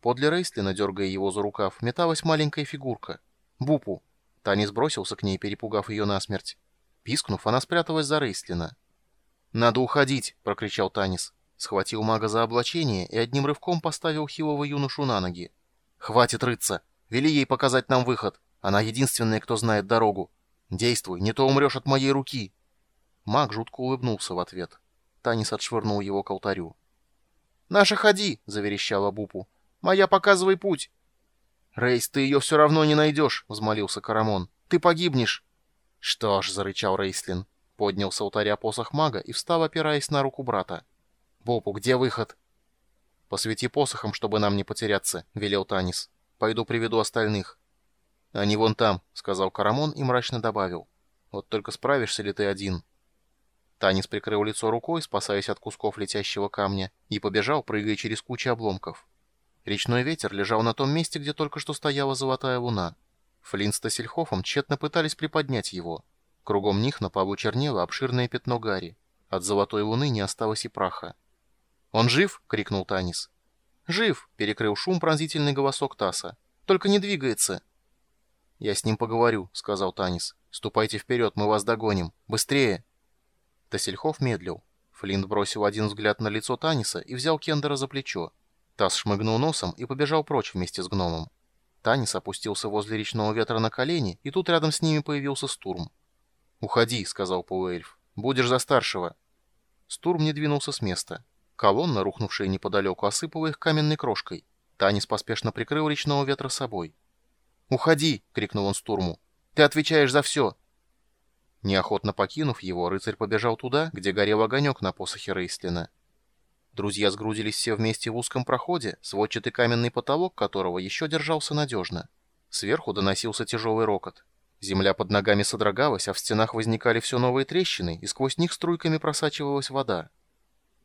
Подле Рейстлина, дергая его за рукав, металась маленькая фигурка. Бупу. Танис бросился к ней, перепугав ее насмерть. Пискнув, она спряталась за Рейстлина. «Надо уходить!» — прокричал Танис. Схватил мага за облачение и одним рывком поставил хилого юношу на ноги. «Хватит рыться! Вели ей показать нам выход! Она единственная, кто знает дорогу! Действуй, не то умрешь от моей руки!» Маг жутко улыбнулся в ответ. Танис отшвырнул его к алтарю. «Наша ходи!» — заверещала Бупу. «Моя показывай путь!» «Рейс, ты ее все равно не найдешь!» — взмолился Карамон. «Ты погибнешь!» «Что ж!» — зарычал Рейслин. Поднял с алтаря посох мага и встал, опираясь на руку брата. «Бопу, где выход?» «Посвети посохом, чтобы нам не потеряться», — велел Танис. «Пойду приведу остальных». «Они вон там», — сказал Карамон и мрачно добавил. «Вот только справишься ли ты один?» Танис прикрыл лицо рукой, спасаясь от кусков летящего камня, и побежал, прыгая через кучу обломков. Речной ветер лежал на том месте, где только что стояла золотая луна. Флинт с Тассельхофом тщетно пытались приподнять его. Кругом них на полу чернело обширное пятно гари. От золотой луны не осталось и праха. «Он жив?» — крикнул Танис. «Жив!» — перекрыл шум пронзительный голосок Таса. «Только не двигается!» «Я с ним поговорю», — сказал Танис. «Ступайте вперед, мы вас догоним. Быстрее!» Тассельхов медлил. Флинт бросил один взгляд на лицо Таниса и взял Кендера за плечо. Тасс шмыгнул носом и побежал прочь вместе с гномом. Танис опустился возле речного ветра на колени, и тут рядом с ними появился Стурм. «Уходи», — сказал полуэльф. «Будешь за старшего». Стурм не двинулся с места. Колонна, рухнувшая неподалеку, осыпала их каменной крошкой. Танис поспешно прикрыл речного ветра собой. «Уходи!» — крикнул он Стурму. «Ты отвечаешь за все!» Неохотно покинув его, рыцарь побежал туда, где горел огонек на посохе Рейслина. Друзья сгрудились все вместе в узком проходе, сводчатый каменный потолок которого еще держался надежно. Сверху доносился тяжелый рокот. Земля под ногами содрогалась, а в стенах возникали все новые трещины, и сквозь них струйками просачивалась вода.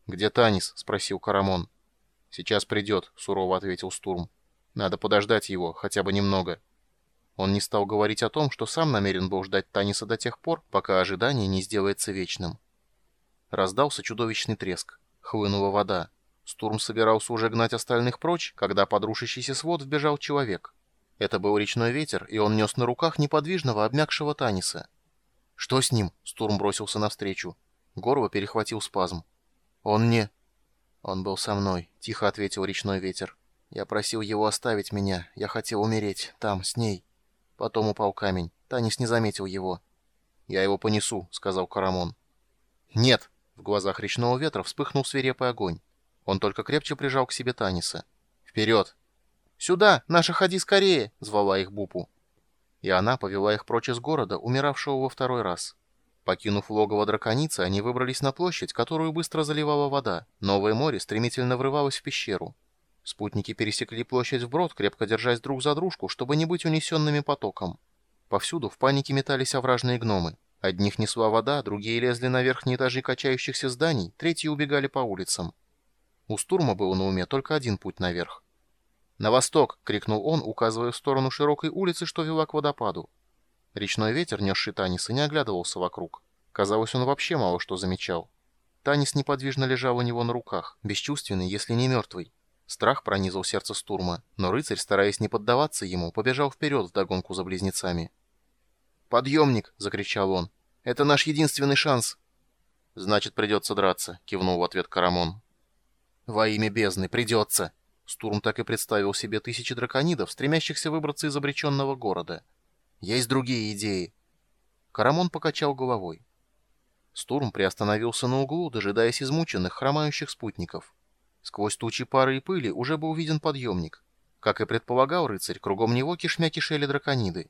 «Где Танис?» — спросил Карамон. «Сейчас придет», — сурово ответил Стурм. «Надо подождать его, хотя бы немного». Он не стал говорить о том, что сам намерен был ждать Таниса до тех пор, пока ожидание не сделается вечным. Раздался чудовищный треск. Хлынула вода. Стурм собирался уже гнать остальных прочь, когда под рушащийся свод вбежал человек. Это был речной ветер, и он нес на руках неподвижного, обмякшего Таниса. «Что с ним?» — Стурм бросился навстречу. Горло перехватил спазм. «Он не...» «Он был со мной», — тихо ответил речной ветер. «Я просил его оставить меня. Я хотел умереть. Там, с ней». Потом упал камень. Танис не заметил его. «Я его понесу», — сказал Карамон. «Нет!» — в глазах речного ветра вспыхнул свирепый огонь. Он только крепче прижал к себе Таниса. «Вперед!» «Сюда! Наша ходи скорее!» — звала их Бупу. И она повела их прочь из города, умиравшего во второй раз. Покинув логово драконицы, они выбрались на площадь, которую быстро заливала вода. Новое море стремительно врывалось в пещеру. Спутники пересекли площадь вброд, крепко держась друг за дружку, чтобы не быть унесенными потоком. Повсюду в панике метались овражные гномы. Одних несла вода, другие лезли на верхние этажи качающихся зданий, третьи убегали по улицам. У Стурма было на уме только один путь наверх. «На восток!» — крикнул он, указывая в сторону широкой улицы, что вела к водопаду. Речной ветер, несший Таниса, не оглядывался вокруг. Казалось, он вообще мало что замечал. Танис неподвижно лежал у него на руках, бесчувственный, если не мертвый. Страх пронизал сердце Стурма, но рыцарь, стараясь не поддаваться ему, побежал вперед вдогонку за близнецами. «Подъемник!» — закричал он. «Это наш единственный шанс!» «Значит, придется драться», — кивнул в ответ Карамон. «Во имя бездны, придется!» Стурм так и представил себе тысячи драконидов, стремящихся выбраться из обреченного города. Есть другие идеи. Карамон покачал головой. Стурм приостановился на углу, дожидаясь измученных, хромающих спутников. Сквозь тучи пары и пыли уже был виден подъемник. Как и предполагал рыцарь, кругом него кишмя кишели дракониды.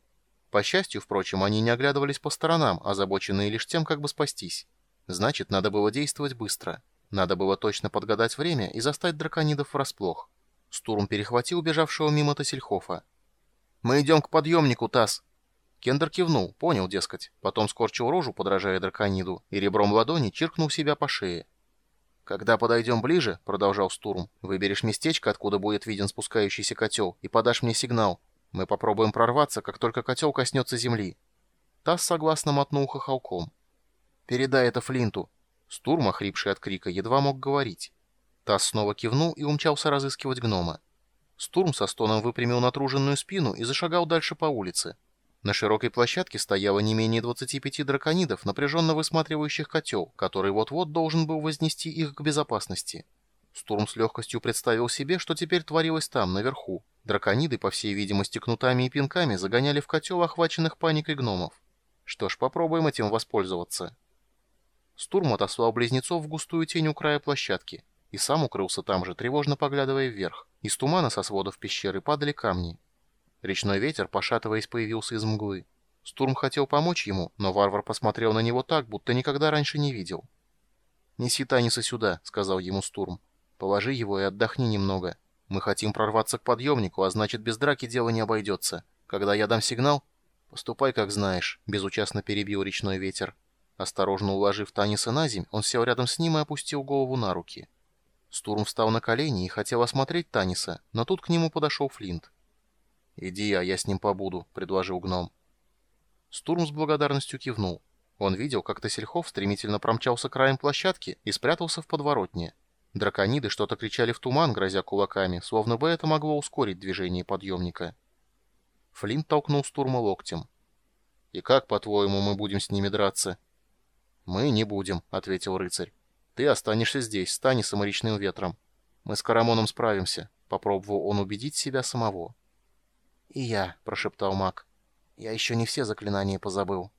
По счастью, впрочем, они не оглядывались по сторонам, озабоченные лишь тем, как бы спастись. Значит, надо было действовать быстро. Надо было точно подгадать время и застать драконидов врасплох. Стурм перехватил убежавшего мимо Тассельхофа. «Мы идем к подъемнику, Тасс!» Кендер кивнул, понял, дескать. Потом скорчил рожу, подражая дракониду, и ребром ладони чиркнул себя по шее. «Когда подойдем ближе», — продолжал Стурм, — «выберешь местечко, откуда будет виден спускающийся котел, и подашь мне сигнал. Мы попробуем прорваться, как только котел коснется земли». Тасс согласно мотнул хохолком. «Передай это Флинту». Стурм, охрипший от крика, едва мог говорить. Тасс снова кивнул и умчался разыскивать гнома. Стурм со стоном выпрямил натруженную спину и зашагал дальше по улице. На широкой площадке стояло не менее 25 драконидов, напряженно высматривающих котел, который вот-вот должен был вознести их к безопасности. Стурм с легкостью представил себе, что теперь творилось там, наверху. Дракониды, по всей видимости, кнутами и пинками загоняли в котел охваченных паникой гномов. Что ж, попробуем этим воспользоваться. Стурм отослал близнецов в густую тень у края площадки и сам укрылся там же, тревожно поглядывая вверх. Из тумана со сводов пещеры падали камни. Речной ветер, пошатываясь, появился из мглы. Стурм хотел помочь ему, но варвар посмотрел на него так, будто никогда раньше не видел. «Неси Таниса сюда», — сказал ему Стурм. «Положи его и отдохни немного. Мы хотим прорваться к подъемнику, а значит, без драки дело не обойдется. Когда я дам сигнал...» «Поступай, как знаешь», — безучастно перебил речной ветер. Осторожно уложив Таниса на земь, он сел рядом с ним и опустил голову на руки. Стурм встал на колени и хотел осмотреть Таниса, но тут к нему подошел Флинт. «Иди, а я с ним побуду», — предложил гном. Стурм с благодарностью кивнул. Он видел, как Тесельхов стремительно промчался краем площадки и спрятался в подворотне. Дракониды что-то кричали в туман, грозя кулаками, словно бы это могло ускорить движение подъемника. Флинт толкнул Стурма локтем. «И как, по-твоему, мы будем с ними драться?» «Мы не будем», — ответил рыцарь. «Ты останешься здесь, стань саморечным ветром. Мы с Карамоном справимся», — попробовал он убедить себя самого. «И я», — прошептал маг. «Я еще не все заклинания позабыл».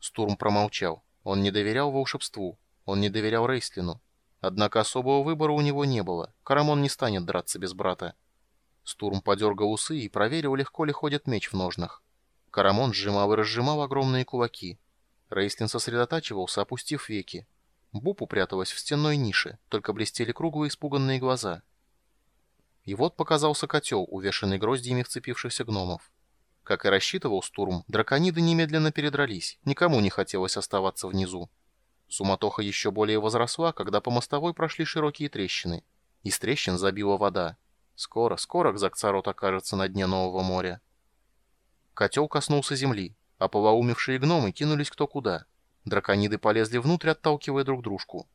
Стурм промолчал. Он не доверял волшебству. Он не доверял Рейслину. Однако особого выбора у него не было. Карамон не станет драться без брата. Стурм подергал усы и проверил, легко ли ходит меч в ножнах. Карамон сжимал и разжимал огромные кулаки. Рейслин сосредотачивался, опустив веки. Буб упряталась в стенной нише, только блестели круглые испуганные глаза — и вот показался котел, увешанный гроздьями вцепившихся гномов. Как и рассчитывал Стурм, дракониды немедленно передрались, никому не хотелось оставаться внизу. Суматоха еще более возросла, когда по мостовой прошли широкие трещины. Из трещин забила вода. Скоро, скоро Кзакцарот окажется на дне Нового моря. Котел коснулся земли, а полоумевшие гномы кинулись кто куда. Дракониды полезли внутрь, отталкивая друг дружку.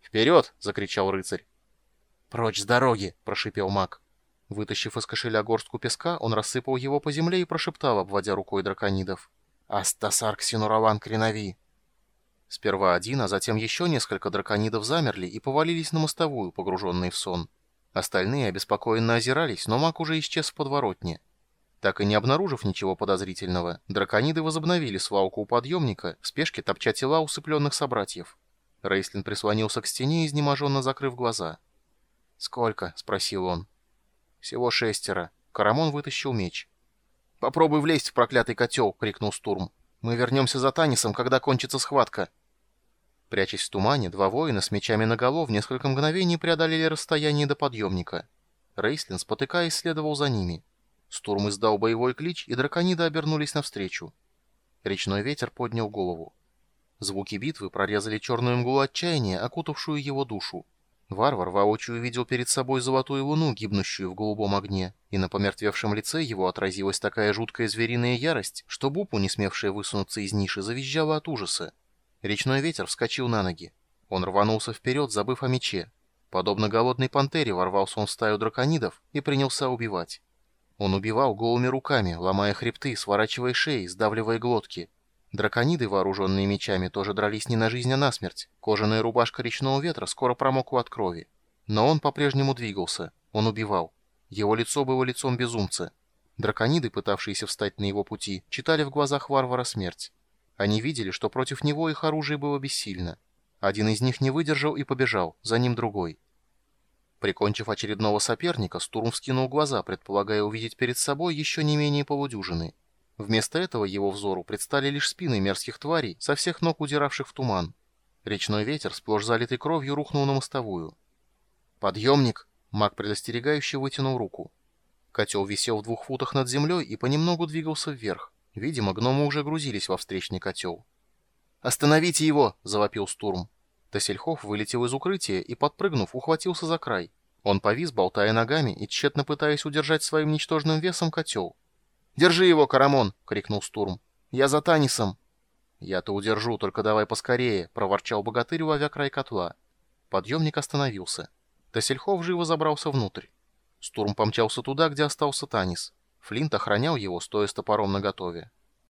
«Вперед!» — закричал рыцарь. «Прочь с дороги!» — прошипел маг. Вытащив из кошеля горстку песка, он рассыпал его по земле и прошептал, обводя рукой драконидов. «Астасар ксенураван кренови!» Сперва один, а затем еще несколько драконидов замерли и повалились на мостовую, погруженные в сон. Остальные обеспокоенно озирались, но маг уже исчез в подворотне. Так и не обнаружив ничего подозрительного, дракониды возобновили свалку у подъемника, в спешке топча тела усыпленных собратьев. Рейслин прислонился к стене, изнеможенно закрыв глаза. «Сколько?» — спросил он. «Всего шестеро». Карамон вытащил меч. «Попробуй влезть в проклятый котел!» — крикнул Стурм. «Мы вернемся за Танисом, когда кончится схватка!» Прячась в тумане, два воина с мечами наголо в несколько мгновений преодолели расстояние до подъемника. Рейслин, спотыкаясь, следовал за ними. Стурм издал боевой клич, и дракониды обернулись навстречу. Речной ветер поднял голову. Звуки битвы прорезали черную мглу отчаяния, окутавшую его душу. Варвар воочию увидел перед собой золотую луну, гибнущую в голубом огне, и на помертвевшем лице его отразилась такая жуткая звериная ярость, что Бупу, не смевшая высунуться из ниши, завизжала от ужаса. Речной ветер вскочил на ноги. Он рванулся вперед, забыв о мече. Подобно голодной пантере ворвался он в стаю драконидов и принялся убивать. Он убивал голыми руками, ломая хребты, сворачивая шеи, сдавливая глотки. Дракониды, вооруженные мечами, тоже дрались не на жизнь, а на смерть. Кожаная рубашка речного ветра скоро промокла от крови. Но он по-прежнему двигался. Он убивал. Его лицо было лицом безумца. Дракониды, пытавшиеся встать на его пути, читали в глазах варвара смерть. Они видели, что против него их оружие было бессильно. Один из них не выдержал и побежал, за ним другой. Прикончив очередного соперника, Стурм вскинул глаза, предполагая увидеть перед собой еще не менее полудюжины. Вместо этого его взору предстали лишь спины мерзких тварей, со всех ног удиравших в туман. Речной ветер, сплошь залитый кровью, рухнул на мостовую. «Подъемник!» — маг предостерегающе вытянул руку. Котел висел в двух футах над землей и понемногу двигался вверх. Видимо, гномы уже грузились во встречный котел. «Остановите его!» — завопил Стурм. Тасельхов вылетел из укрытия и, подпрыгнув, ухватился за край. Он повис, болтая ногами и тщетно пытаясь удержать своим ничтожным весом котел. «Держи его, Карамон!» — крикнул Стурм. «Я за Танисом!» «Я-то удержу, только давай поскорее!» — проворчал богатырь, ловя край котла. Подъемник остановился. Тесельхов живо забрался внутрь. Стурм помчался туда, где остался Танис. Флинт охранял его, стоя с топором наготове.